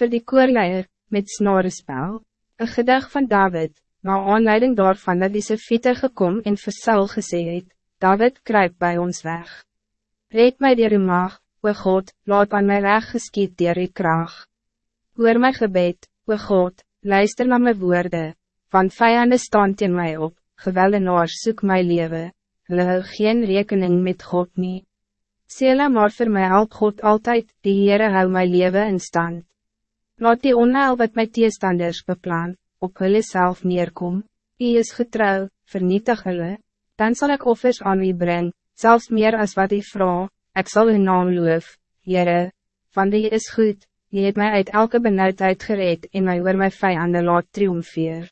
voor die koorleier, met snorespel, een gedig van David, na aanleiding daarvan dat die Sefite gekom en vir Saul gesê het, David kruip bij ons weg. Red my dier uw mag, o God, laat aan my reg geskiet dier die kraag. Hoor my gebed, o God, luister naar my woorden, van vijanden staan teen my op, geweldenaars soek my leven, hulle hou geen rekening met God nie. Sela maar voor mij help God altijd, die Heere hou my leven in stand. Laat die onheil wat my teestanders beplan, op hulle self neerkom, U is getrouw, vernietig hulle, dan zal ik offers aan u brengen, zelfs meer als wat ik vraag, ik zal uw naam loof, Heere, van die is goed, die het mij uit elke benauwdheid gereed en mij oor my vijanden laat triomfeer.